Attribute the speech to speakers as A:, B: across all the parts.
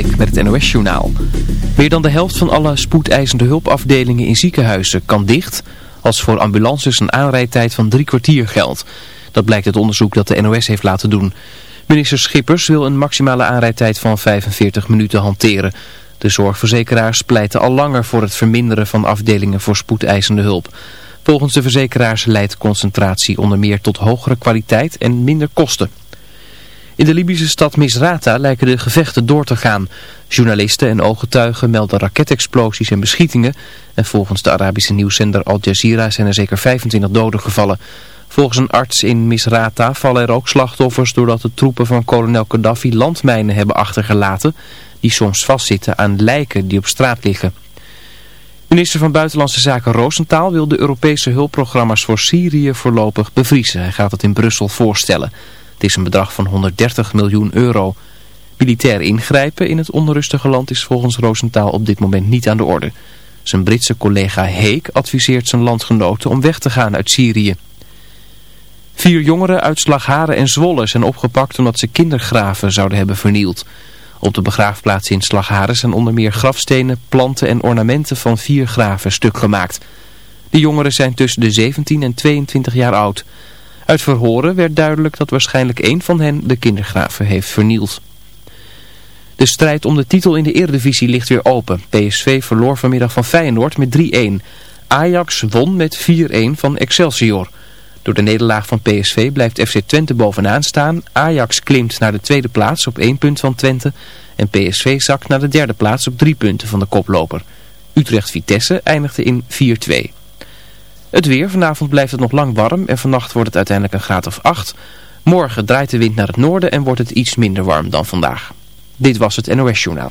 A: Met het NOS Journaal. Meer dan de helft van alle spoedeisende hulpafdelingen in ziekenhuizen kan dicht... als voor ambulances een aanrijdtijd van drie kwartier geldt. Dat blijkt uit onderzoek dat de NOS heeft laten doen. Minister Schippers wil een maximale aanrijdtijd van 45 minuten hanteren. De zorgverzekeraars pleiten al langer voor het verminderen van afdelingen voor spoedeisende hulp. Volgens de verzekeraars leidt concentratie onder meer tot hogere kwaliteit en minder kosten. In de Libische stad Misrata lijken de gevechten door te gaan. Journalisten en ooggetuigen melden raketexplosies en beschietingen. En volgens de Arabische nieuwszender Al Jazeera zijn er zeker 25 doden gevallen. Volgens een arts in Misrata vallen er ook slachtoffers doordat de troepen van kolonel Gaddafi landmijnen hebben achtergelaten. Die soms vastzitten aan lijken die op straat liggen. Minister van Buitenlandse Zaken Roosentaal wil de Europese hulpprogramma's voor Syrië voorlopig bevriezen. Hij gaat het in Brussel voorstellen. Het is een bedrag van 130 miljoen euro. Militair ingrijpen in het onrustige land is volgens Roosentaal op dit moment niet aan de orde. Zijn Britse collega Heek adviseert zijn landgenoten om weg te gaan uit Syrië. Vier jongeren uit Slagharen en Zwolle zijn opgepakt omdat ze kindergraven zouden hebben vernield. Op de begraafplaats in Slagharen zijn onder meer grafstenen, planten en ornamenten van vier graven stuk gemaakt. De jongeren zijn tussen de 17 en 22 jaar oud. Uit verhoren werd duidelijk dat waarschijnlijk één van hen de kindergraven heeft vernield. De strijd om de titel in de Eredivisie ligt weer open. PSV verloor vanmiddag van Feyenoord met 3-1. Ajax won met 4-1 van Excelsior. Door de nederlaag van PSV blijft FC Twente bovenaan staan. Ajax klimt naar de tweede plaats op 1 punt van Twente. En PSV zakt naar de derde plaats op 3 punten van de koploper. Utrecht-Vitesse eindigde in 4-2. Het weer, vanavond blijft het nog lang warm en vannacht wordt het uiteindelijk een graad of 8. Morgen draait de wind naar het noorden en wordt het iets minder warm dan vandaag. Dit was het NOS Journaal.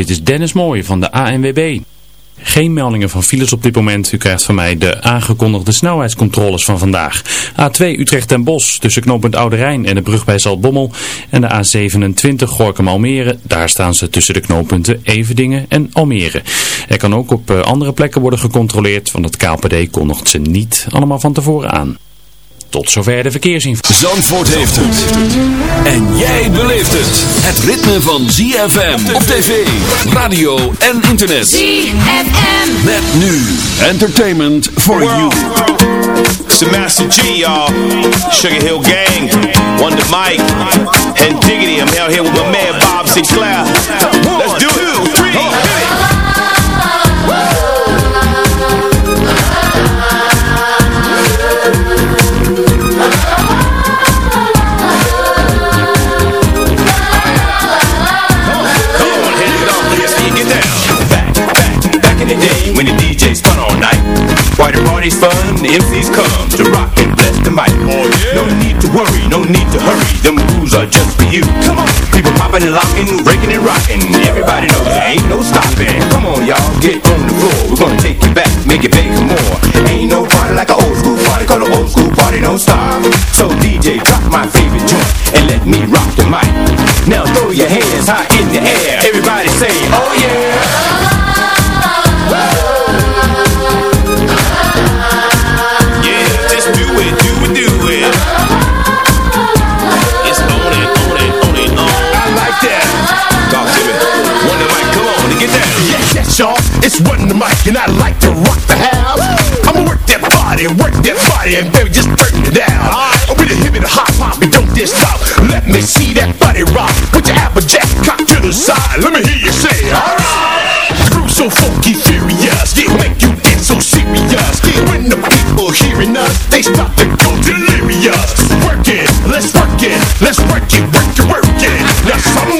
B: Dit is Dennis Mooij van de ANWB. Geen meldingen van files op dit moment. U krijgt van mij de aangekondigde snelheidscontroles van vandaag. A2 Utrecht en Bos tussen knooppunt Oude Rijn en de brug bij Zaltbommel. En de A27 Gorkum Almere. Daar staan ze tussen de knooppunten Evedingen en Almere. Er kan ook op eh, andere plekken worden gecontroleerd. Want het KPD kondigt ze niet allemaal van tevoren aan. Tot zover de verkeersinformatie.
C: Zandvoort heeft het. En jij beleeft het. Het ritme van ZFM op tv, radio en internet.
D: ZFM.
C: Met nu entertainment for you.
E: It's the Master G, y'all. Sugar Hill Gang, Wonder Mike, and Diggity. I'm out here with my man Bob Sinclair. Everybody knows there ain't no stopping. Come on, y'all, get on the floor. We're gonna take you back, make pay for more. Ain't no party like an old school party, call an old school party don't stop. So DJ, drop my favorite joint and let me rock the mic. Now throw your hands high y'all. the mic and
F: I like to rock the house. I'ma work that body, work that body, and baby, just turn it down. Oh, I'm with the hip and the hop hop, and don't just stop. Let me see that body rock. Put your
E: Snap a jack, cock to the side. Let me hear you say, alright. Groove so funky, furious. Yeah, make you get so serious. When the people hearing us, they start to go delirious. Work it, let's work it, let's work it, work it, work it. Now somebody,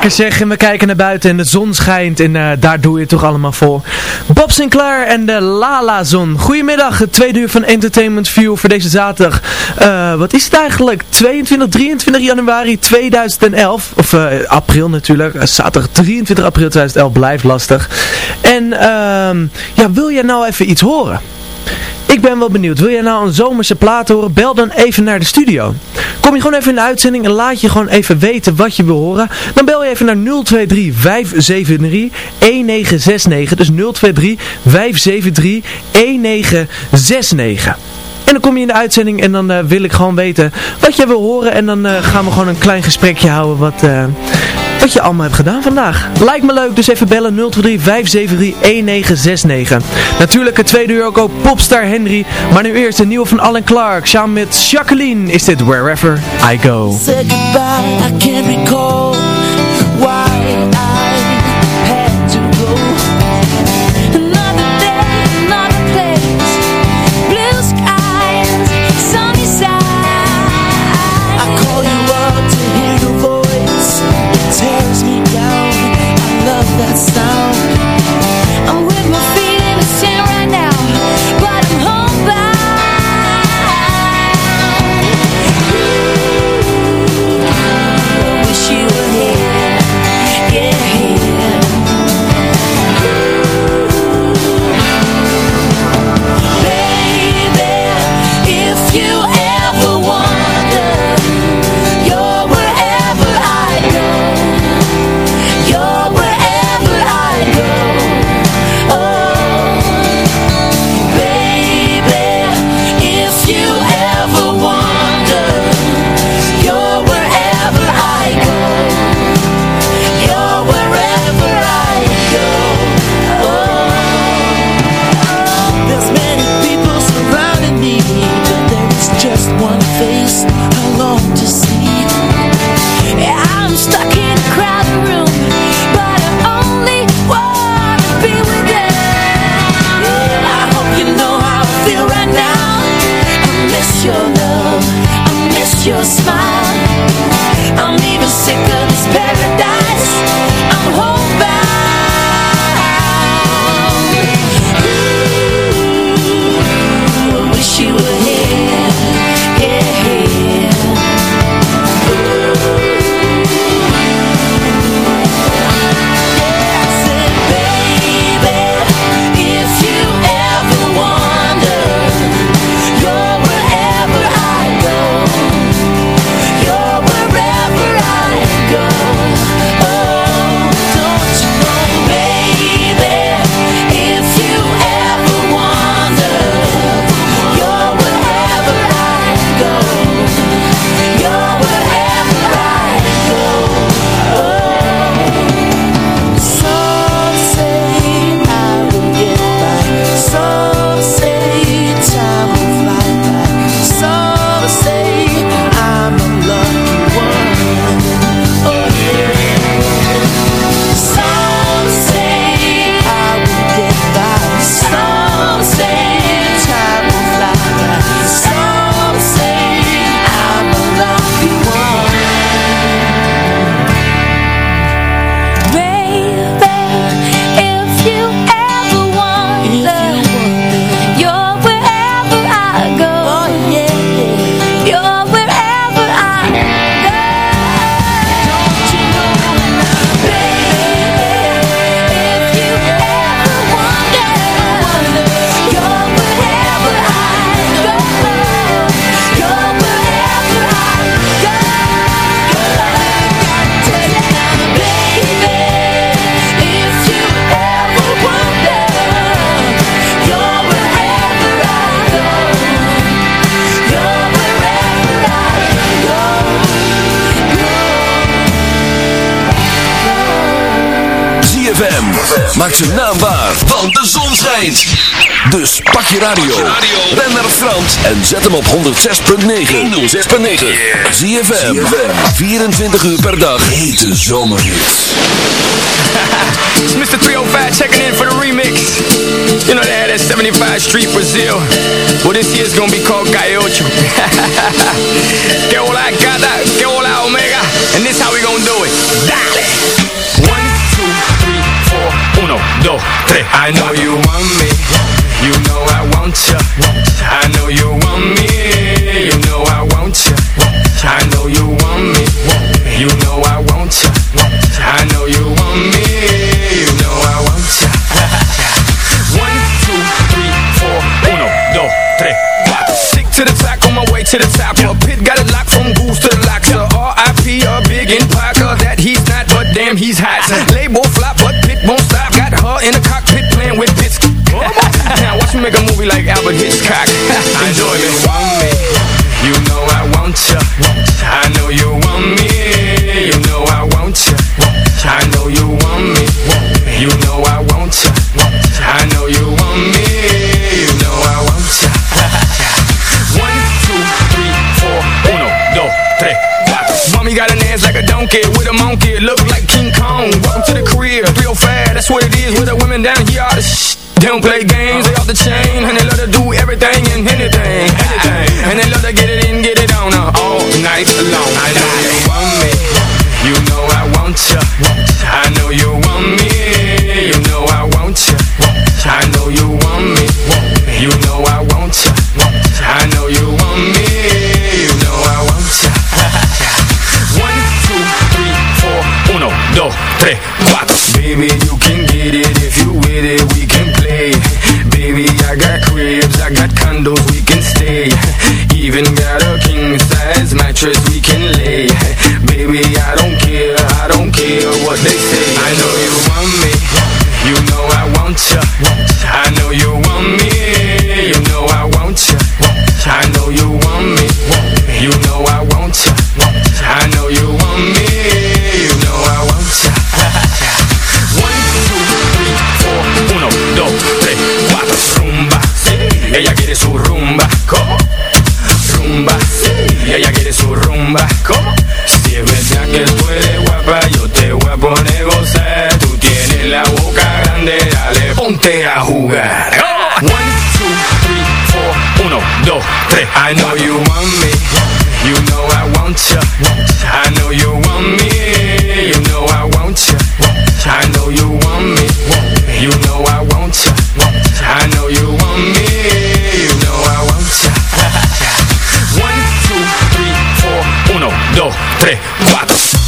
D: Lekker zeg, en we kijken naar buiten en de zon schijnt en eh, daar doe je het toch allemaal voor. Bob Sinclair en de Lala Zon. Goedemiddag, het tweede uur van Entertainment View voor deze zaterdag. Eh, wat is het eigenlijk? 22, 23 januari 2011. Of eh, april natuurlijk. Zaterdag 23 april 2011 blijft lastig. En ehm, ja, wil jij nou even iets horen? Ik ben wel benieuwd. Wil jij nou een zomerse plaat horen? Bel dan even naar de studio. Kom je gewoon even in de uitzending en laat je gewoon even weten wat je wil horen. Dan bel je even naar 023 573 1969. Dus 023 573 1969. En dan kom je in de uitzending en dan eh, wil ik gewoon weten wat jij wil horen. En dan eh, gaan we gewoon een klein gesprekje houden wat, eh, wat je allemaal hebt gedaan vandaag. Lijkt me leuk, dus even bellen 023 573 1969. Natuurlijk het tweede uur ook, ook Popstar Henry. Maar nu eerst de nieuwe van Alan Clark. Samen met Jacqueline is dit Wherever I Go.
G: I can't recall
C: ZFM. Maak zijn naam waar, want de zon schijnt. Dus pak je radio. Ben naar Frans en zet hem op 106.9. 106.9. ZFM. 24 uur per dag. Hete zomerhits.
H: It's Mr. 305 checking in for the remix. You know they had that 75 Street Brazil. Well, this year's gonna be called Gaiocho. que hola gata, que hola omega. And this how we gonna do it. Dale. Uno, dos, tres. I know you want me. You know I want ya. I know you want me. You know I want ya. I know you want me. You know I Albert Hitchcock. Enjoy me. Want me. You know I want ya. I know you want me. You know I want ya. I know you want me. You know I want ya. I know you want me. You know I want ya. One, two, three, four. Uno, dos, tres, cuatro. Mommy got an ass like a donkey with a monkey. Look like King Kong. Welcome to the career. Real fast. That's what it is with the women down here. All the sh- they don't play games, they off the chain And they love to do everything and anything, anything. And they love to get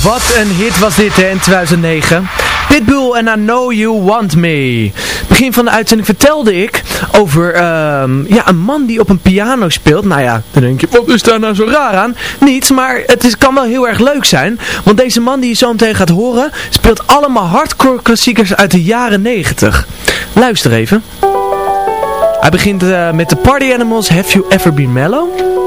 D: Wat een hit was dit in 2009. Pitbull en I Know You Want Me. Begin van de uitzending vertelde ik over ehm, ja, een man die op een piano speelt. Nou ja, dan denk je, wat is daar nou zo raar aan? Niets, maar het is, kan wel heel erg leuk zijn. Want deze man die je zo meteen gaat horen, speelt allemaal hardcore klassiekers uit de jaren 90. Luister even. Hij begint eh, met de Party Animals, Have You Ever Been Mellow?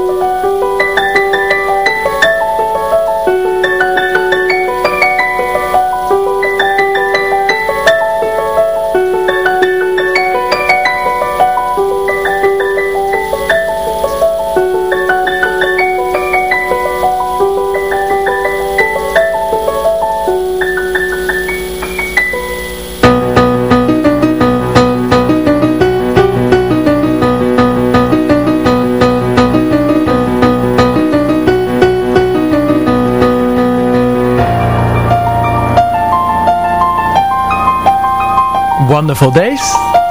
D: Wonderful Days.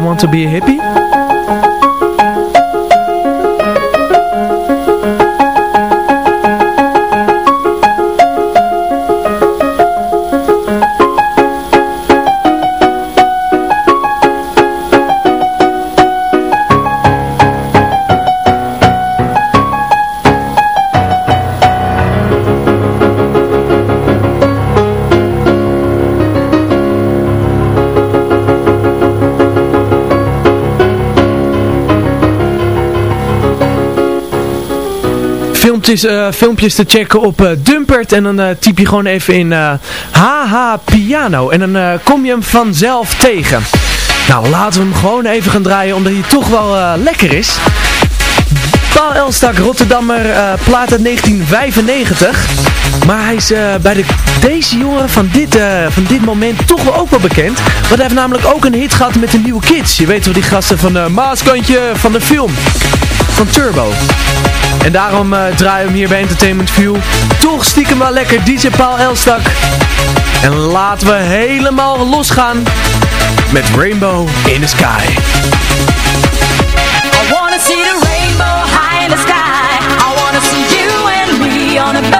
D: Want To Be A Hippie. Filmpjes, uh, filmpjes te checken op uh, Dumpert. En dan uh, typ je gewoon even in HH Piano. En dan kom je hem vanzelf tegen. Nou, laten we hem gewoon even gaan draaien, omdat hij toch wel lekker is. Paul Elstak, Rotterdammer, plaat uit 1995. Maar hij is bij de, deze jongen van dit, van dit moment toch wel ook wel bekend. Want hij heeft namelijk ook een hit gehad met de nieuwe kids. Je weet wel, die gasten van de Maaskantje van de film. Turbo. En daarom uh, draaien we hem hier bij Entertainment View. Toch stiekem wel lekker DJ Paul Elstak. En laten we helemaal losgaan met Rainbow in the Sky.
I: I see the rainbow high in the sky. I see you and me on a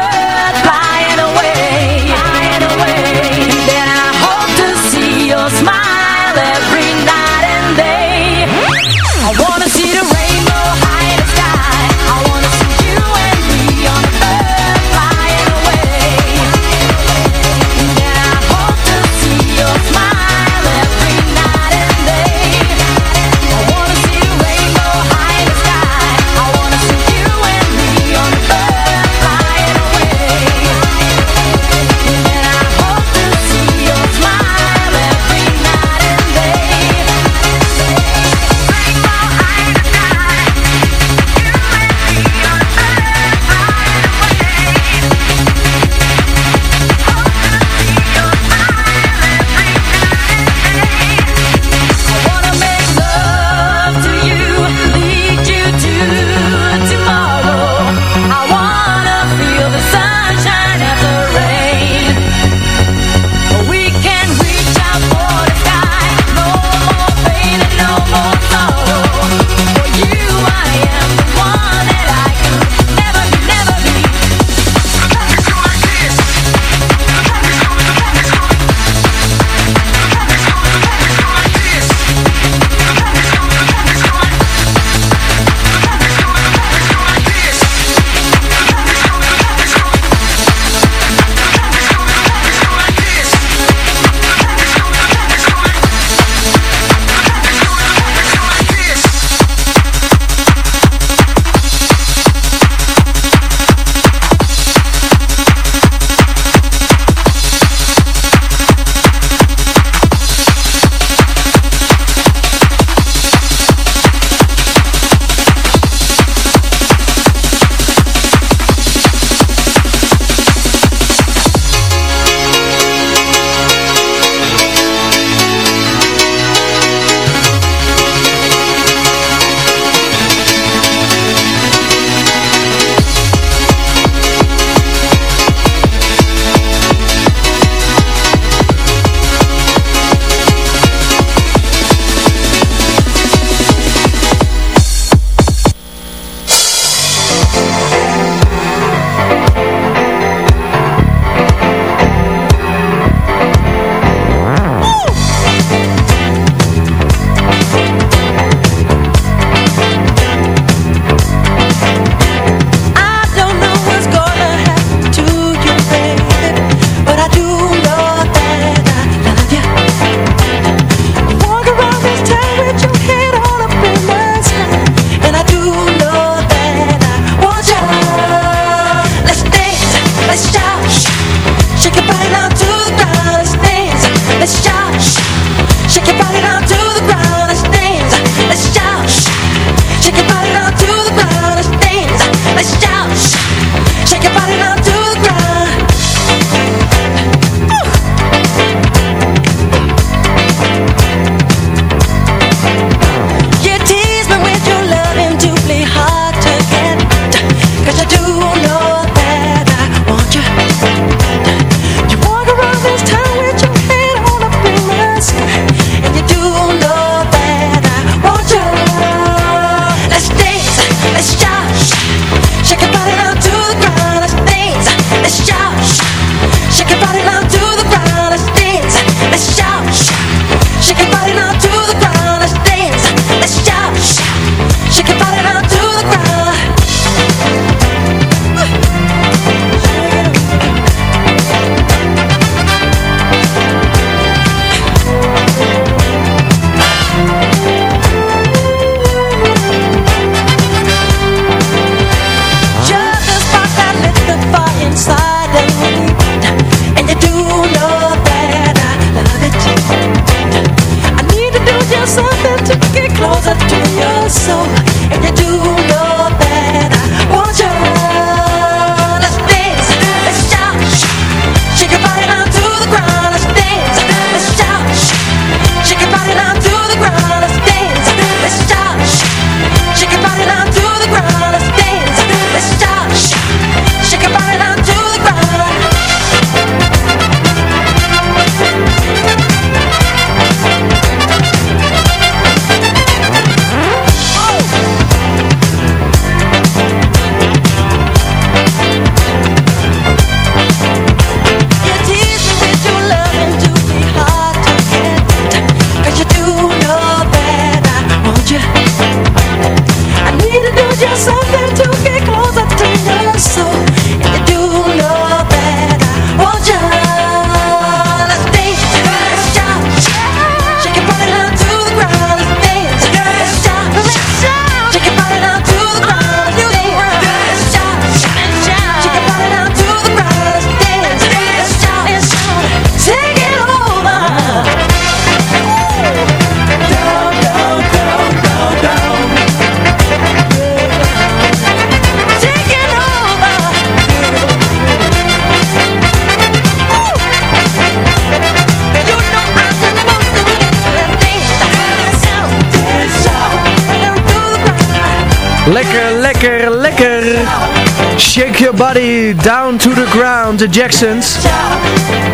D: Shake your body down to the ground. The Jacksons.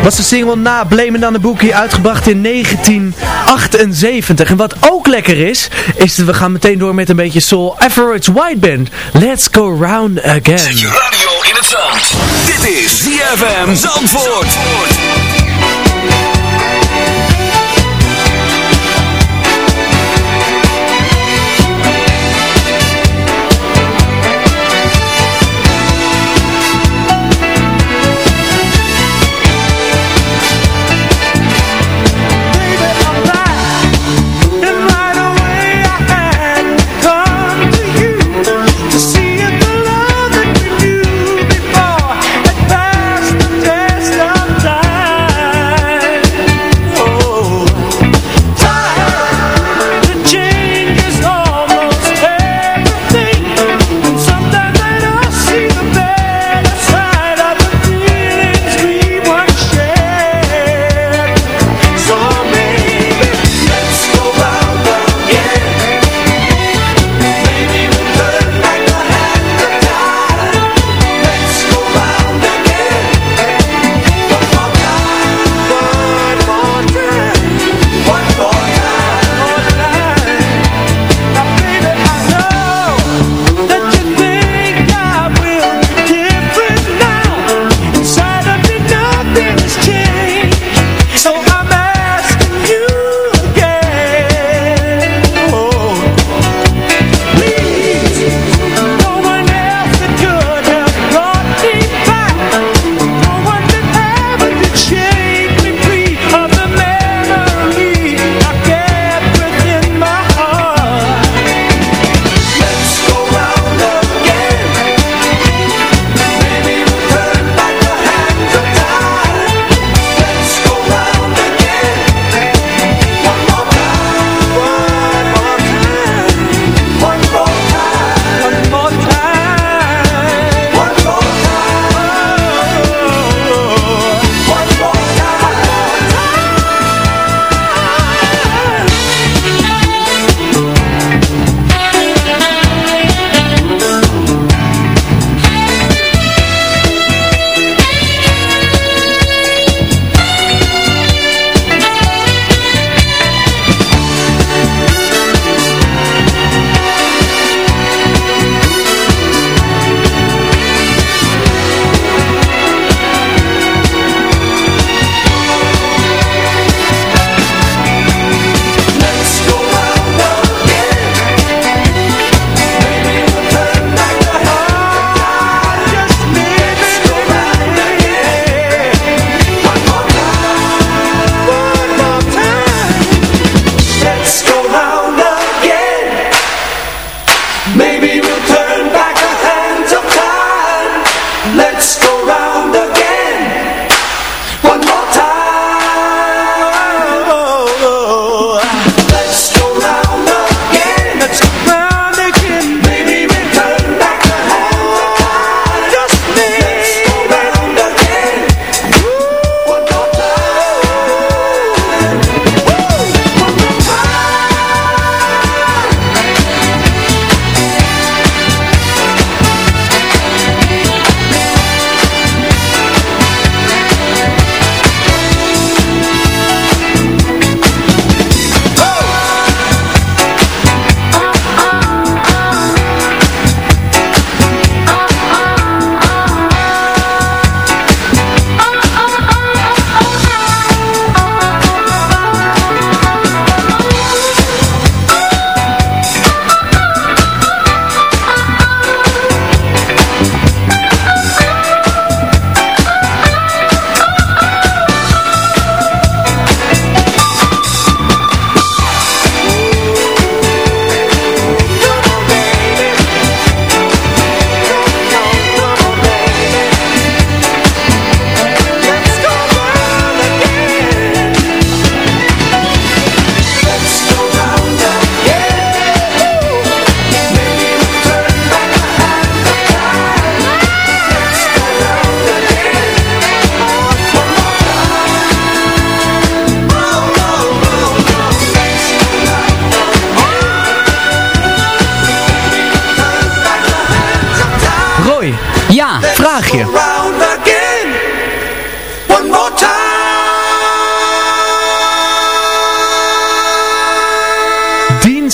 D: Was de single na Blame on the Bookie uitgebracht in 1978. En wat ook lekker is, is dat we gaan meteen door met een beetje soul. Average White Band. Let's go round again.
J: Radio in het zand. Dit is ZFM Zandvoort.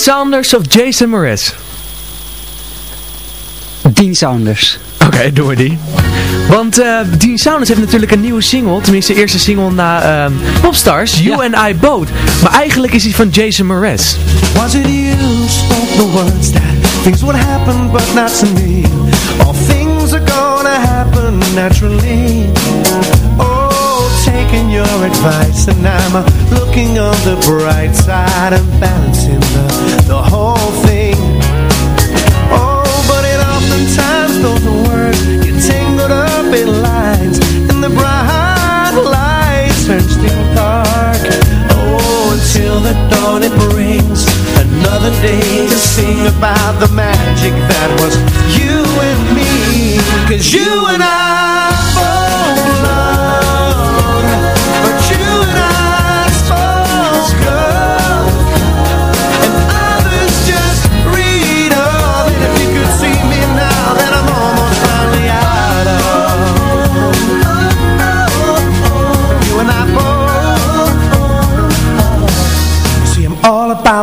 D: Saunders of Jason Mraz?
K: Dean Saunders.
D: Oké, doen we die. Want eh, Dean Saunders heeft natuurlijk een nieuwe single. Tenminste, de eerste single na uh, Popstars. You and I Both. Maar eigenlijk is hij van Jason Mraz.
J: Was it you spoke the words that things would happen but not to me? All things are gonna happen naturally. Oh, taking your advice and I'm uh, looking on the bright side and balancing the, the whole thing. Oh, but it oftentimes don't work. You're tangled up in lines and the bright lights turn still dark. Oh, until the dawn it brings another day to sing about the magic that was you and me. Cause you and I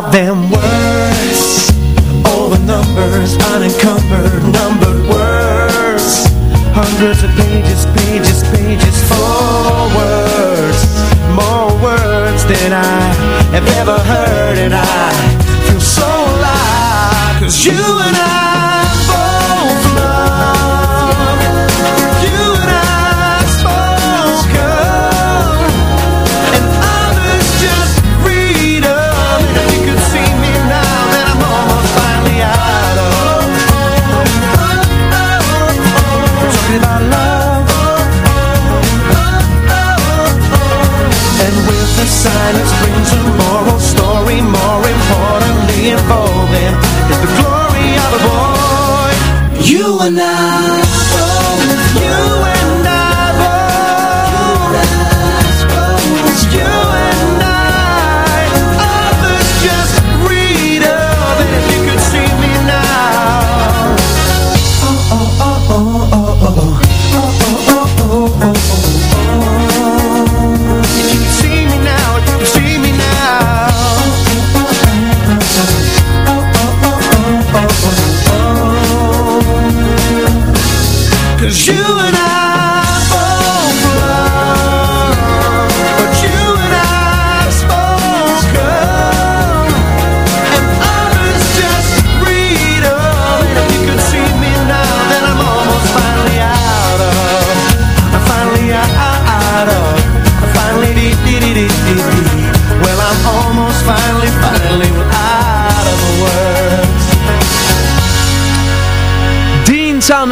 J: Them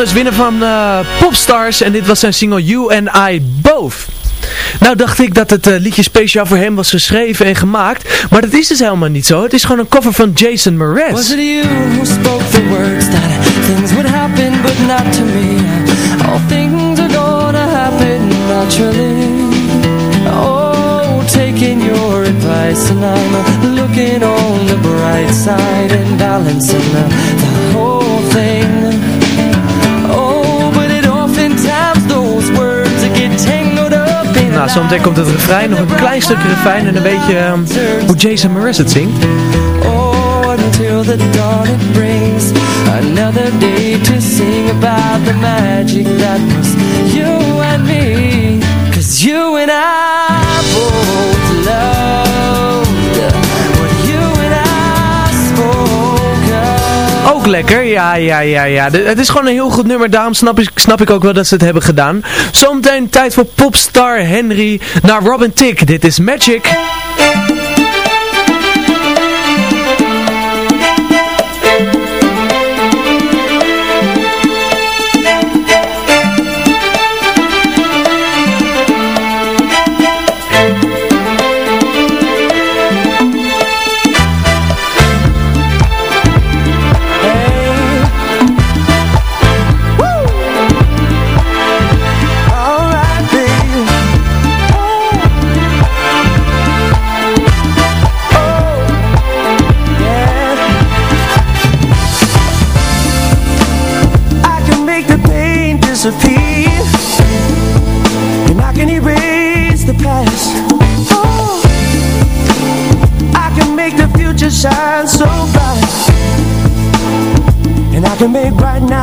D: Dean Saunders, winnaar van eh, Popstars. En dit was zijn single You and I Both. Nou dacht ik dat het eh, liedje speciaal voor hem was geschreven en gemaakt. Maar dat is dus helemaal niet zo. Het is gewoon een cover van Jason Mraz.
G: Was it you who spoke the words that things would happen but not to me? All things are gonna happen naturally. Oh, taking your advice and I'm looking on the bright side and balancing the whole
D: Nou, zometeen komt het refrein, nog een klein stukje refrein en een beetje ehm, hoe Jason Mraz het zingt.
G: Oh, until the dawn it brings another day to sing about the magic that was you and me. Cause you and I both
D: lekker, ja, ja, ja, ja. Het is gewoon een heel goed nummer, daarom snap ik, snap ik ook wel dat ze het hebben gedaan. Zometeen tijd voor popstar Henry naar Robin Tick. Dit is Magic.
J: Make right now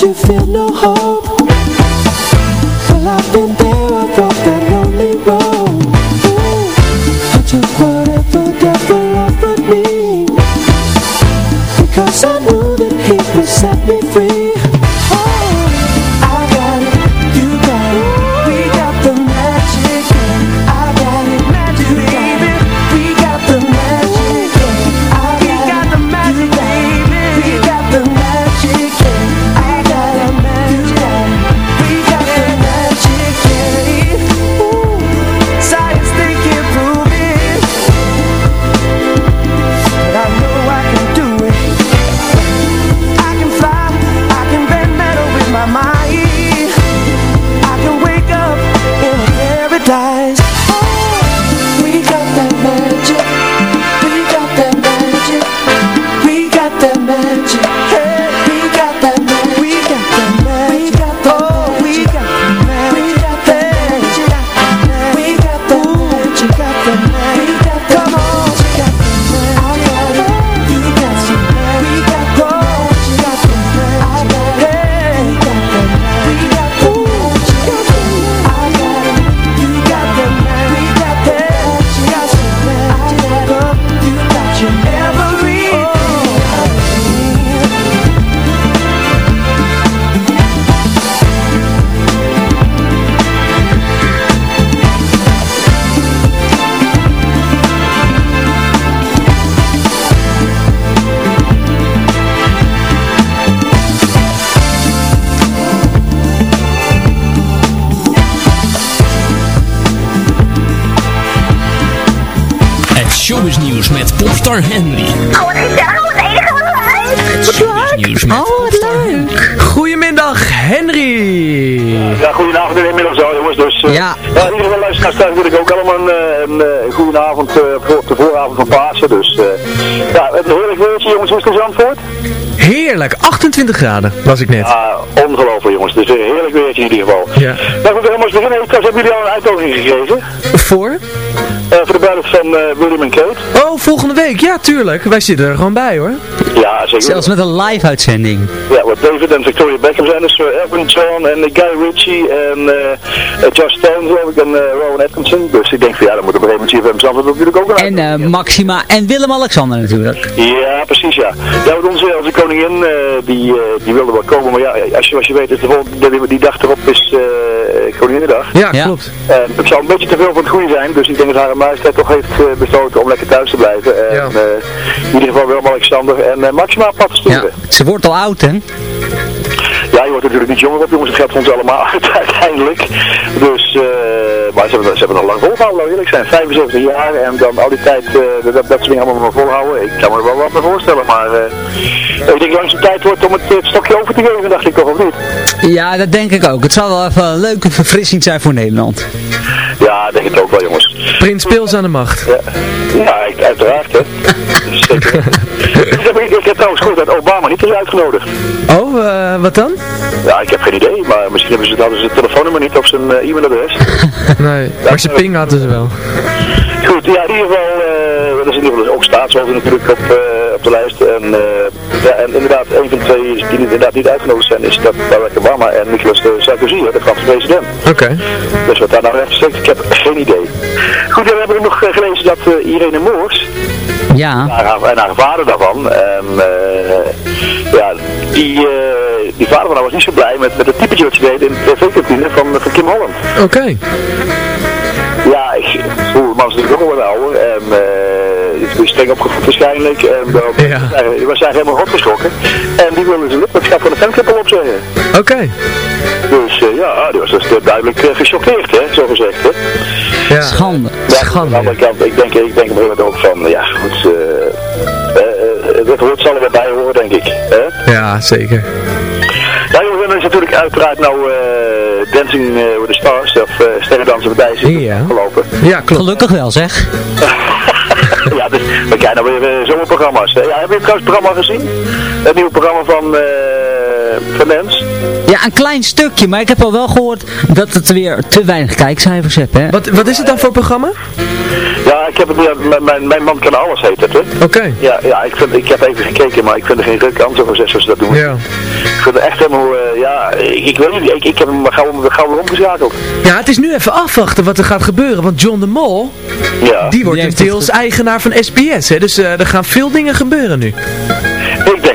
J: you feel no hope
K: Henry.
I: Oh, wat gezellig. Het enige wat
K: met
D: Oh, wat leuk. Goedemiddag, Henry.
L: Ja, goedenavond inmiddels al jongens. Dus uh,
D: Ja.
L: ja. luisteraars thuis wil ik ook allemaal een, eh, een, eh, goede avond eh, voor, de vooravond van Pasen. Dus eh, ja, een heerlijk weertje jongens, hoe is het in Zandvoort?
D: Heerlijk, 28 graden was ik net.
L: Ja, ongelooflijk jongens. Dus een heerlijk weertje in ieder geval.
D: Ja.
L: Nou goed, helemaal beginnen. Trouwens, hebben jullie al een uitnodiging gegeven?
D: Voor?
L: Voor de bruiloft van eh, William en Kate?
D: Oh, volgende week. Ja, tuurlijk. Wij zitten er gewoon bij hoor.
L: Ja, zeker.
M: Zelfs met een live uitzending.
L: Ja, wat David en Victoria Beckham zijn dus uh, Elton John en uh, Guy Ritchie en uh, uh, Josh Stone geloof ik en uh, Rowan Atkinson. Dus ik denk van ja, dan moet op een gegeven moment CFM zelf natuurlijk ook een
M: En uh, Maxima en Willem-Alexander natuurlijk.
L: Ja, precies ja. Ja, want onze, onze koningin, uh, die, uh, die wilde wel komen, maar ja, als je, als je weet, is de volgende, die, dag erop is uh, Koninginnedag.
D: Ja, ja, klopt.
L: En het zal een beetje te veel van het goede zijn, dus ik denk dat haar majesteit toch heeft uh, besloten om lekker thuis te blijven. En ja. uh, in ieder geval Willem-Alexander en uh, Maxima te sturen.
M: Ja, ze wordt al oud, hè?
L: Ja, je wordt natuurlijk niet jonger op, jongens. Het geldt voor ons allemaal uit uiteindelijk. Dus, uh, maar ze hebben, ze hebben nog lang volgehouden, laten eerlijk zijn. 75 jaar en dan al die tijd uh, dat, dat soort dingen allemaal maar volhouden. Ik kan me er wel wat meer voorstellen, maar uh, ik denk langs de tijd wordt om het, het, stokje over te geven, dacht ik toch, of niet?
M: Ja, dat denk ik ook. Het zal wel even een leuke verfrissing zijn voor Nederland.
L: Ja, denk het ook wel, jongens.
D: Prins Pils aan de macht.
L: Ja, ja ik, uiteraard, hè. Zeker. Ik, ik heb trouwens gehoord dat Obama niet is uitgenodigd.
D: Oh, uh, wat dan?
L: Ja, ik heb geen idee, maar misschien hebben ze, hadden ze het telefoonnummer niet of zijn uh, e-mailadres.
D: nee, maar zijn ping hadden ze wel.
L: Goed, ja, in ieder geval, dat is in ieder geval ook staatshoofd natuurlijk op, op de lijst. En, ja, en inderdaad, een van de twee die inderdaad niet uitgenodigd zijn, is dat Barack Obama en Nicolas Sarkozy, de Franse president.
D: Oké. Okay.
L: Dus wat daar nou echt steekt, ik heb geen idee. Goed, dan hebben we nog gelezen dat Irene Moors,
M: Ja.
L: En haar, en haar vader daarvan. En eh, ja, die, eh, die vader van haar was niet zo blij met, met het typetje wat ze deed in de tv-kantine van, van Kim Holland.
D: Oké.
L: Ja, ik, vroeger was natuurlijk ook wel ouder. En eh die is streng opgevoed waarschijnlijk. En dan
D: Ja.
L: we was eigenlijk helemaal rotgeschrokken. En die wilde zijn lidmaatschap van de fanclub al opzeggen.
D: Oké.
L: Dus eh, ja, die was dus duidelijk eh, gechoqueerd, hè, zo gezegd. Hè.
D: Ja.
M: Schande.
L: Ja, aan de andere kant, ik denk, ik denk op een gegeven moment ook van, ja goed, eh eh, eh, dat hoort zal er wel bij horen, denk ik. Hè?
D: Ja, zeker.
L: Ja, jongens, en dan is natuurlijk uiteraard nou eh, Dancing eh, with the Stars, of uh, Sterrendansen met Dijs,
D: Ja.
L: gelopen.
D: Ja, klopt.
M: Gelukkig wel zeg.
L: ja, dus we krijgen nou weer zomerprogramma's. Ja, heb je trouwens het programma gezien? Het nieuwe programma van, eh Nens?
M: Ja, een klein stukje, maar ik heb al wel gehoord dat het weer te weinig kijkcijfers heeft, hè?
D: Wat, wat is het dan voor programma?
L: Ja, ik heb het, ja, mijn- mijn, mijn man kan alles heet het, hè?
D: Oké.
L: Ja, ja ik, vind, ik heb even gekeken, maar ik vind er geen ruk aan, zo van zes zoals ze dat doen.
D: Ja.
L: Ik vind het echt helemaal, eh, ja, ik, ik weet niet, ik, ik heb hem gauw, gauw weer omgeschakeld.
D: Ja, het is nu even afwachten wat er gaat gebeuren. Want John de Mol,
L: Ja.
D: die wordt
M: Die
D: dus deels
M: het
D: eigenaar van SBS. Hè? Dus eh, er gaan veel dingen gebeuren nu.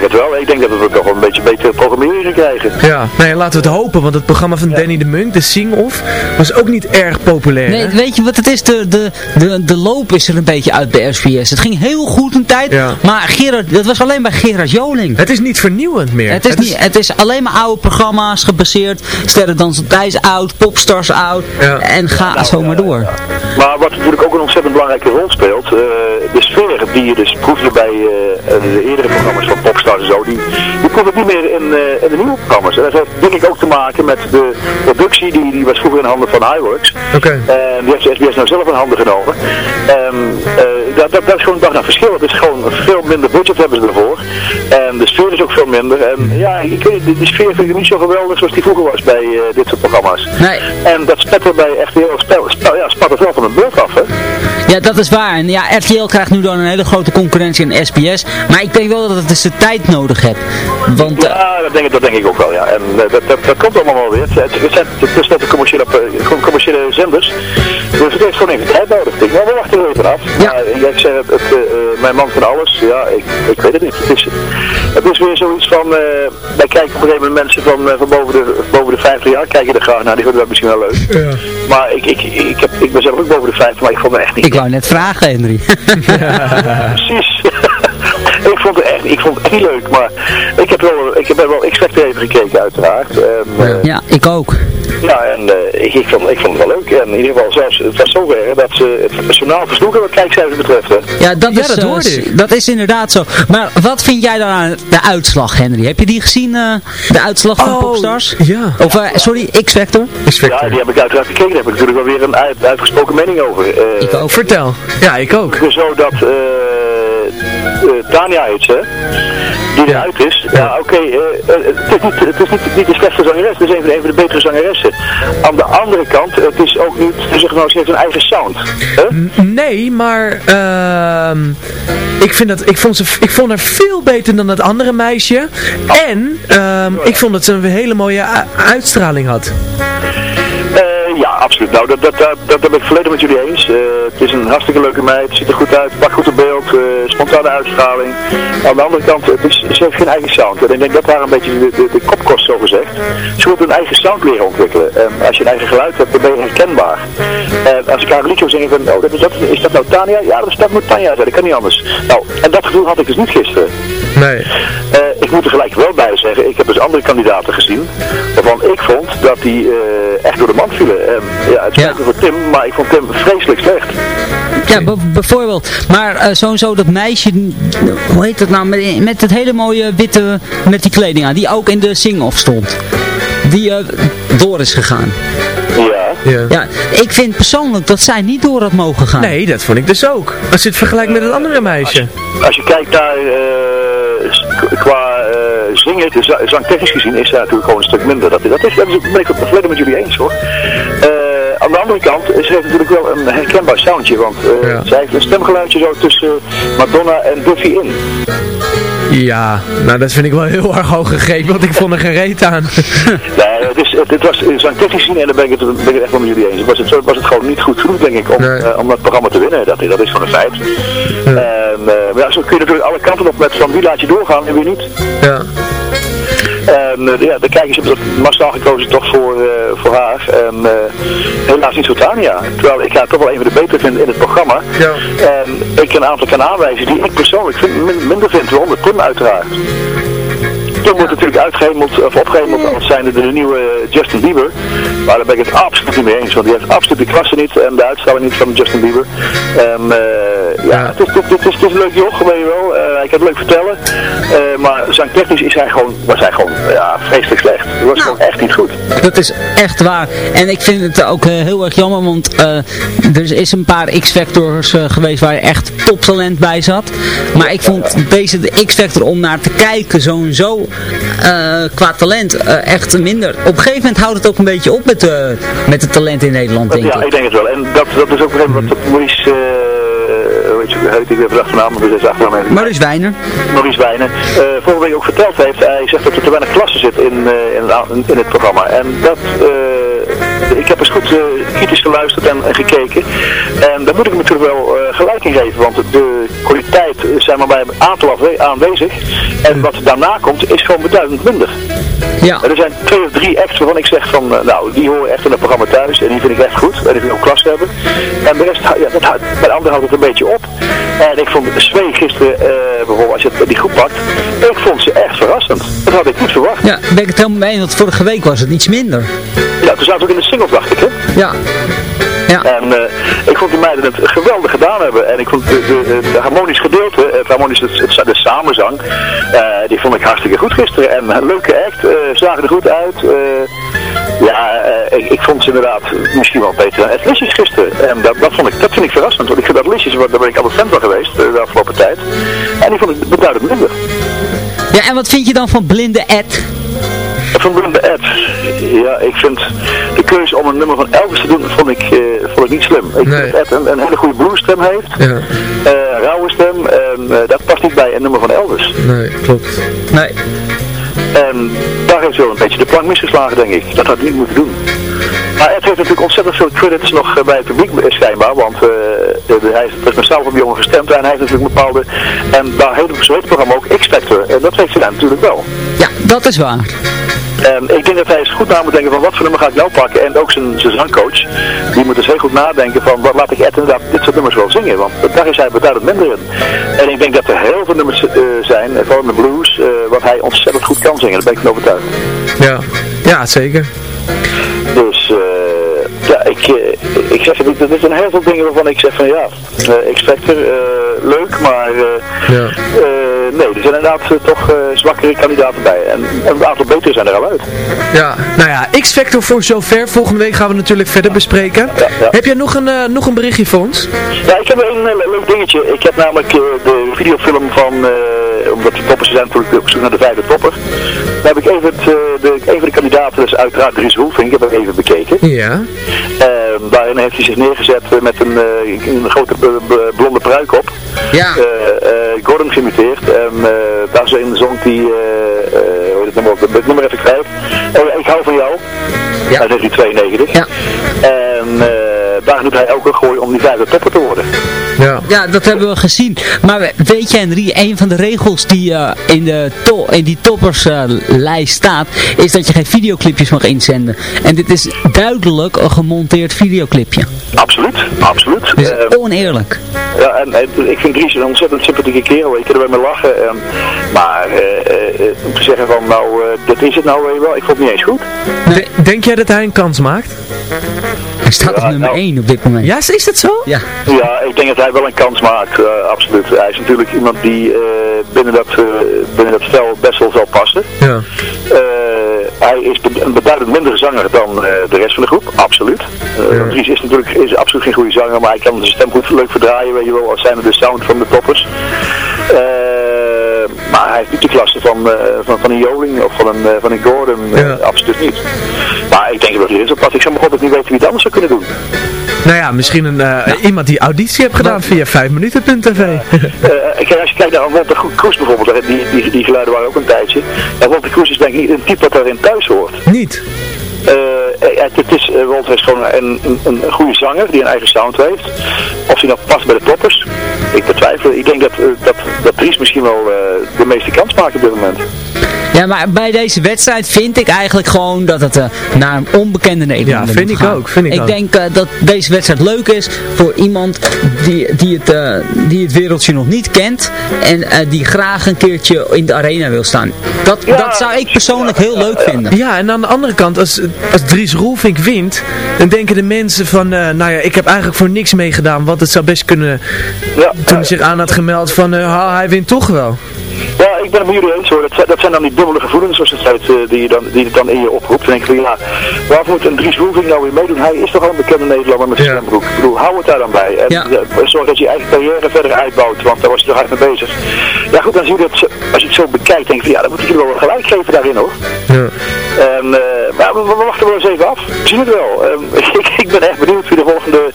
L: Ik denk het wel. Ik denk dat we toch wel een beetje betere programmering krijgen.
D: Ja, nou ja, laten we het hopen. Want het programma van Danny de Munk, de Sing-Off, was ook niet erg populair.
M: Nee,
D: hè?
M: weet je wat het is? De, de, de, de loop is er een beetje uit bij SBS. Het ging heel goed een tijd,
D: Ja.
M: maar Gerard, dat was alleen bij Gerard Joling.
D: Het is niet vernieuwend meer.
M: Het is, niet, het is alleen maar oude programma's gebaseerd. Sterrendans Thijs oud, Popstars oud.
D: Ja.
M: En ga zo maar door.
L: Maar wat natuurlijk ook een ontzettend belangrijke rol speelt, eh, de sfeer die je dus proefde bij eh, de eerdere programma's van Popstars en zo, die, die proef ik niet meer in, eh, in de nieuwe programma's. En dat heeft denk ik ook te maken met de productie, die, die was vroeger in handen van iWorks.
D: Oké.
L: En die heeft de SBS nou zelf in handen genomen. En eh, dat, dat, dat is gewoon een dag naar verschil. Het is gewoon veel minder budget hebben ze ervoor. En de sfeer is ook veel minder. En ja, ik weet, de, de sfeer vind ik niet zo geweldig zoals die vroeger was bij eh, dit soort programma's.
M: Nee.
L: En dat spat er bij echt heel spel, spel, ja, spat het wel van het beeld af, hè?
M: Ja, dat is waar. En ja, RTL krijgt nu dan een hele grote concurrentie in SBS. Maar ik denk wel dat het dus de tijd nodig heeft. Want eh,
L: Ja, dat denk, ik, dat denk ik ook wel, ja. En eh, dat, dat, dat komt allemaal wel weer. Het, het, het, is net de commerciële, eh, commerciële zenders. Dus het heeft gewoon even tijd nodig. Ik nou, we wachten er even af.
M: Ja.
L: Maar, ik zeg, het, het, mijn man van alles, ja, ik, ik weet het niet. Het is, het is weer zoiets van, eh, wij kijken op een gegeven moment mensen van, van boven, de, boven de 50 jaar, kijken er graag naar, die vinden dat misschien wel leuk.
D: Ja.
L: Maar ik, ik, ik, heb, ik ben zelf ook boven de 50, maar ik vond het echt niet.
M: ik wou net vragen, Henry.
L: Precies. Ik vond het echt, ik vond het echt niet leuk, maar ik heb wel, ik heb wel X-Factor even gekeken uiteraard. En, eh,
M: ja, ik ook.
L: ja, en eh, ik, ik, vond, ik vond het wel leuk. En in ieder geval zelfs, het was zover dat ze het journaal versloegen wat kijkcijfers betreft. Hè.
M: Ja, dat,
D: Ja,
M: is,
D: dat
M: eh,
D: hoorde ik.
M: dat is inderdaad zo. Maar wat vind jij dan aan de uitslag, Henry? Heb je die gezien, eh, de uitslag van
D: Oh,
M: Popstars?
D: ja.
M: Of, eh, sorry, X-Factor?
L: Ja, die heb ik uiteraard gekeken. Daar heb ik natuurlijk wel weer een uit, uitgesproken mening over. Eh,
M: Ik ook.
D: Vertel. Ja, ik ook.
L: Het is zo dat Tania heet ze, die eruit is. Ja, oké, eh, eh, het is, niet, het is niet, niet de slechtste zangeres, het is een van, de betere zangeressen. Aan de andere kant, het is ook niet, ze zegt nou, ze heeft een eigen sound.
D: Nee, maar ehm, ik, vind dat, ik, vond ze, ik vond haar veel beter dan dat andere meisje. En ehm, ik vond dat ze een hele mooie uitstraling had.
L: Absoluut. Nou, dat, dat, dat, dat ben ik volledig met jullie eens. Eh, het is een hartstikke leuke meid, ziet er goed uit, pakt goed op beeld, eh, spontane uitstraling. Aan de andere kant, het is, ze heeft geen eigen sound. En ik denk dat daar een beetje de, de, de kop kost, zo gezegd. Ze moet een eigen sound leren ontwikkelen. En als je een eigen geluid hebt, dan ben je herkenbaar. En als ik haar een liedje zingen van, oh, dat is, dat, is dat nou Tania? Ja, dat, is, dat moet Tanja zijn, dat kan niet anders. Nou, en dat gevoel had ik dus niet gisteren.
D: Nee.
L: Eh, ik moet er gelijk wel bij zeggen, ik heb dus andere kandidaten gezien, waarvan ik vond dat die echt door de mand En ja, het spijt me voor Tim, maar ik vond Tim vreselijk slecht.
M: Ja, bijvoorbeeld. Maar eh sowieso dat meisje, hoe heet dat nou, met, met het hele mooie witte, met die kleding aan, die ook in de sing-off stond. Die eh, door is gegaan.
L: Ja.
D: Ja.
M: Ja, ik vind persoonlijk dat zij niet door had mogen gaan.
D: Nee, dat vond ik dus ook. Als je het vergelijkt met het andere meisje.
L: Als je kijkt naar, eh, qua zingen, de za- zangtechnisch gezien, is zij natuurlijk gewoon een stuk minder. Dat, dat, is, dat ben ik het met jullie eens hoor. Eh, aan de andere kant, ze heeft natuurlijk wel een herkenbaar soundje, want eh,
D: Ja.
L: zij heeft een stemgeluidje zo tussen Madonna en Duffy in.
D: Ja, nou dat vind ik wel heel erg hoog gegrepen, want ik vond er geen reet aan.
L: Nee, het, is, het, het was zangtechnisch gezien, en daar ben ik het, ben ik het echt wel met jullie eens, was het, was het gewoon niet goed genoeg denk ik om,
D: Nee.
L: eh, om dat programma te winnen. Dat, dat is gewoon een feit. En eh, maar ja, zo kun je natuurlijk alle kanten op met van wie laat je doorgaan en wie niet.
D: Ja.
L: En eh, ja, de kijkers hebben dat massaal gekozen toch voor, eh, voor haar. En eh, helaas niet voor Tania. Terwijl ik haar toch wel een van de betere vind in het programma.
D: Ja.
L: En ik een aantal kan aanwijzen die ik persoonlijk vind, min- minder vind, waaronder Koen uiteraard. Toen wordt natuurlijk uitgehemeld, of opgehemeld als zijnde de nieuwe Justin Bieber. Maar daar ben ik het absoluut niet mee eens, want die heeft absoluut de klasse niet en de uitstraling niet van Justin Bieber. En ja, Het, is, het, is, het, is, het is een leuk joch, weet je wel. Eh, ik kan het leuk vertellen. Eh, maar zangtechnisch is hij gewoon, was hij gewoon ja, vreselijk slecht. Hij was gewoon echt niet goed.
M: Dat is echt waar. En ik vind het ook eh, heel erg jammer, want eh, er is een paar X-Factors geweest waar echt toptalent bij zat. Maar ik vond deze de X-Factor om naar te kijken, zo eh, qua talent, echt minder. Op een gegeven moment houdt het ook een beetje op met, eh, met het talent in Nederland, denk
L: ja,
M: ik.
L: ik denk het wel. En dat, dat is ook een wat Maurice, uh, weet je, heet ik dus achternaam even.
M: Maurice Wijner.
L: Maurice Wijnen, uh, vorige week ook verteld heeft, hij zegt dat er te weinig klassen zit in, uh, in, het, in, het programma. En dat, uh, ik heb eens goed kritisch geluisterd en, en, gekeken. En daar moet ik natuurlijk wel gelijk in geven, want de kwaliteit zijn maar bij een aantal aanwezig. En wat daarna komt, is gewoon beduidend minder.
M: Ja.
L: Er zijn twee of drie acts waarvan ik zeg van, uh, nou, die horen echt in het programma thuis en die vind ik echt goed. En die vind ik ook klas hebben. En de rest, ja, dat, bij de anderen houdt het een beetje op. En ik vond Zwee gisteren, uh, bijvoorbeeld, als je die groep pakt, ik vond ze echt verrassend. Dat had ik niet verwacht.
M: Ja, ben ik het helemaal mee, want vorige week was het iets minder.
L: Ja, toen zaten we ook in de singles, dacht ik, hè?
M: Ja. Ja.
L: En uh, ik vond die meiden het geweldig gedaan hebben. En ik vond de, harmonisch gedeelte, het harmonisch, het, het, de samenzang, uh, die vond ik hartstikke goed gisteren. En een leuke act, uh, zagen er goed uit. ja, ik, ik, vond ze inderdaad misschien wel beter dan Lissjes gisteren. En dat, vond ik, dat vind ik verrassend, want ik vind dat Lissjes, daar ben ik altijd fan van geweest de afgelopen tijd. En die vond ik beduidend minder.
M: Ja, en wat vind je dan van Blinde Ed?
L: Van Blinde Ed, ja, ik vind de keuze om een nummer van Elvis te doen, vond ik, uh, vond ik niet slim. Ik nee. vind dat Ed een, een, hele goede bluesstem heeft, ja. uh, rauwe stem, en uh, dat past niet bij een nummer van Elvis.
D: Nee, klopt. Nee.
L: En daar heeft wel een beetje de plank misgeslagen, denk ik. Dat had hij niet moeten doen. Maar Ed heeft natuurlijk ontzettend veel credits nog bij het publiek schijnbaar, want hij is met zelf op jongen gestemd en hij heeft natuurlijk een bepaalde, en daar heet het, zo heet het programma ook X-Factor, en dat heeft hij natuurlijk wel.
M: Ja, dat is waar.
L: En ik denk dat hij eens goed na moet denken van wat voor nummer ga ik nou pakken. En ook zijn, zijn zangcoach, die moet dus heel goed nadenken van wat laat ik Ed inderdaad dit soort nummers wel zingen. Want daar is hij beduidend minder in. En ik denk dat er heel veel nummers uh, zijn, vooral in de blues, uh, wat hij ontzettend goed kan zingen. Daar ben ik van overtuigd.
D: Ja, ja zeker.
L: Dus uh, ja, ik, ik zeg het, er zijn heel veel dingen waarvan ik zeg van ja, X-Factor, leuk, maar
D: ja.
L: nee, er zijn inderdaad toch zwakkere kandidaten bij. En, en een aantal betere zijn er al uit.
D: Ja, nou ja, X-Factor voor zover. Volgende week gaan we natuurlijk verder bespreken.
L: Ja, ja.
D: Heb jij nog een, nog een berichtje voor ons?
L: Ja, ik heb een uh, leuk dingetje. Ik heb namelijk de videofilm van, omdat de toppers zijn natuurlijk op zoek naar de vijfde topper. Daar heb ik even het, de, een van de kandidaten, dus uiteraard Dries Roelvink, heb ik even bekeken.
D: Ja.
L: Ehm, daarin heeft hij zich neergezet met een, een grote blonde pruik op.
M: Ja.
L: Gordon geïmiteerd. En daar zijn zong hij, hoe heet het nummer, het nummer even kwijt. ik hou van jou.
M: Ja.
L: Uit 1992.
M: Ja.
L: En uh, daar doet hij een gooi om die vijfde topper te worden.
D: Ja.
M: ja, dat hebben we gezien. Maar weet jij Henry, een van de regels die uh, in, de to in die topperslijst uh, staat, is dat je geen videoclipjes mag inzenden. En dit is duidelijk een gemonteerd videoclipje.
L: Absoluut, absoluut.
M: Dus oneerlijk.
L: Ja, en, en, ik vind Dries een ontzettend sympathieke kerel. Ik kan er bij me lachen. En, maar om te zeggen van, nou, dat is het nou wel, ik vond het niet eens goed.
D: Nee. De, denk jij dat hij een kans maakt?
M: Hij staat op ja, nummer nou, 1 op dit moment.
D: Ja, is dat zo?
M: Ja.
L: Ja, ik denk dat hij wel een kans maakt, uh, absoluut. Hij is natuurlijk iemand die uh, binnen, dat, uh, binnen dat stel best wel zal passen.
D: Ja.
L: hij is een beduidend minder zanger dan de rest van de groep, absoluut. Ja. Dries is natuurlijk is absoluut geen goede zanger, maar hij kan zijn stem goed leuk verdraaien, weet je wel, als zijn de sound van de toppers. Maar hij heeft niet de klasse van, van, van een Joling of van een, van een Gordon,
D: ja.
L: absoluut niet. Maar ik denk dat hij is op pad. Ik zou me god ook niet weten wie het anders zou kunnen doen.
D: Nou ja, misschien een, uh, nou. iemand die auditie heeft gedaan via 5minuten.tv.
L: uh, als je kijkt naar Walter Kroes bijvoorbeeld, die, die, die geluiden waren ook een tijdje. En Walter Kroes is denk ik niet een type dat daarin thuis hoort.
D: Niet?
L: Eh, eh, het, uh, Walter is gewoon een, een, een goede zanger die een eigen sound heeft. Of hij nou past bij de toppers, ik betwijfel. Ik denk dat, eh, dat, dat Dries misschien wel eh, de meeste kans maakt op dit moment.
M: Ja, maar bij deze wedstrijd vind ik eigenlijk gewoon dat het eh, naar een onbekende Nederlander
D: Ja, vind ik
M: gaan.
D: ook, vind ik ook.
M: denk eh, dat deze wedstrijd leuk is voor iemand die, die, het, eh, die het wereldje nog niet kent en eh, die graag een keertje in de arena wil staan. Dat, dat zou ik persoonlijk heel leuk vinden.
D: Ja, en aan de andere kant, als, als Dries Roelvink wint, dan denken de mensen van, eh, nou ja, ik heb eigenlijk voor niks meegedaan, want het zou best kunnen, toen hij zich aan had gemeld van, eh, hij wint toch wel.
L: Ja, ik ben het met jullie eens hoor. Dat, zijn- dat zijn dan die dubbele gevoelens, zoals het heet, eh, die, je dan, die het dan in je oproept. Dan denk ik van ja, waarvoor moet een Dries Roelvink nou weer meedoen? Hij is toch al een bekende Nederlander met zijn zwembroek. Ik bedoel, hou het daar dan bij. En eh, zorg dat je je eigen carrière verder uitbouwt, want daar was je toch hard mee bezig. Ja goed, dan zie je dat, als je het zo bekijkt, denk ik van ja, dan moet ik je wel gelijk geven daarin hoor. En, eh, maar we, we wachten wel eens even af. We zien het wel. Ehm, ik, ik ben echt benieuwd wie de volgende,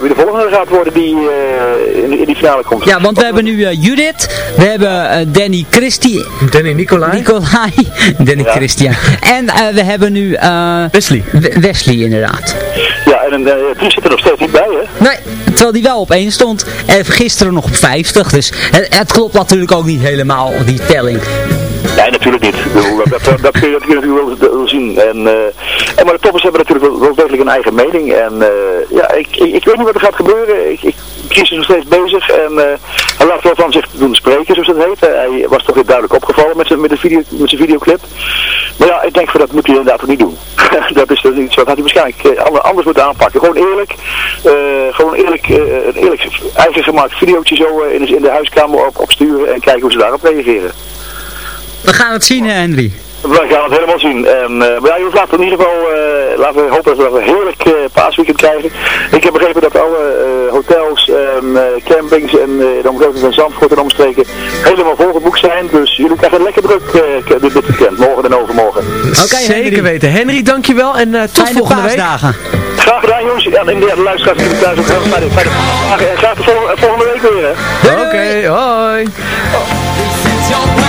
L: wie de volgende gaat worden die eh, in, in die finale komt.
M: Ja, want we hebben nu eh, Judith, we hebben eh, Danny Christie.
D: Danny Nicolai.
M: Nicolai. Danny
L: Ja.
M: Christian. En eh, we hebben nu... eh,
D: Wesley.
M: Wesley inderdaad.
L: Ja, en uh, Dries zit er nog steeds niet bij hè.
M: Nee, terwijl die wel op 1 stond. En gisteren nog op 50. Dus het, het klopt natuurlijk ook niet helemaal, die telling.
L: Nee, natuurlijk niet. Dat, dat, dat, kun je, natuurlijk wel, zien. En, eh, en, maar de toppers hebben natuurlijk wel, wel degelijk een eigen mening. En eh, ja, ik, ik, weet niet wat er gaat gebeuren. Ik, ik, Chris is nog steeds bezig en eh, hij laat wel van zich doen spreken, zoals dat heet. Hij was toch weer duidelijk opgevallen met zijn met de video, met zijn videoclip. Maar ja, ik denk van dat moet hij inderdaad ook niet doen. dat is dus iets wat hij waarschijnlijk ander- anders moeten aanpakken. Gewoon eerlijk, gewoon eerlijk, een eerlijk eigen gemaakt videootje zo in, de, in de huiskamer op, opsturen en kijken hoe ze daarop reageren.
M: We gaan het zien, hè, Henry.
L: We gaan het helemaal zien. En, uh, maar ja, jongens, laten we in ieder geval uh, laten we hopen dat we een heerlijk uh, paasweekend krijgen. Ik heb begrepen dat alle uh, hotels campings en de omgeving van Zandvoort en omstreken helemaal volgeboekt zijn. Dus jullie krijgen lekker druk dit, dit weekend, morgen en overmorgen.
D: Okay, Zeker Henry. weten. Henry, dankjewel en tot
M: Fijne
D: volgende
M: paasdagen.
D: week.
L: Graag gedaan jongens. Ja, en de luisteraars die thuis ook heel fijne, dagen. En graag de volgende, volgende week weer hè.
D: Oké, okay, hoi.
G: Now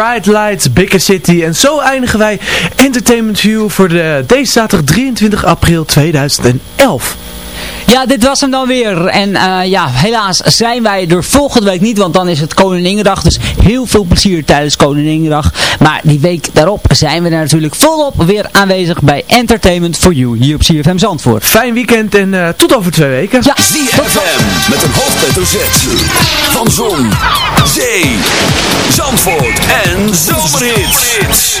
N: Bright Lights,
D: Bigger City. En zo eindigen wij Entertainment View voor de, deze zaterdag 23 april 2011.
M: Ja, dit was hem dan weer. En eh, ja, helaas zijn wij er volgende week niet, want dan is het Koninginnedag. Dus heel veel plezier tijdens Koninginnedag. Maar die week daarop zijn we er natuurlijk volop weer aanwezig bij Entertainment for You hier op CFM Zandvoort.
D: Fijn weekend en eh, tot over twee weken.
M: Ja,
C: ZFM met een hoofdletter Z van Zon, Zee, Zandvoort en Zomerhits.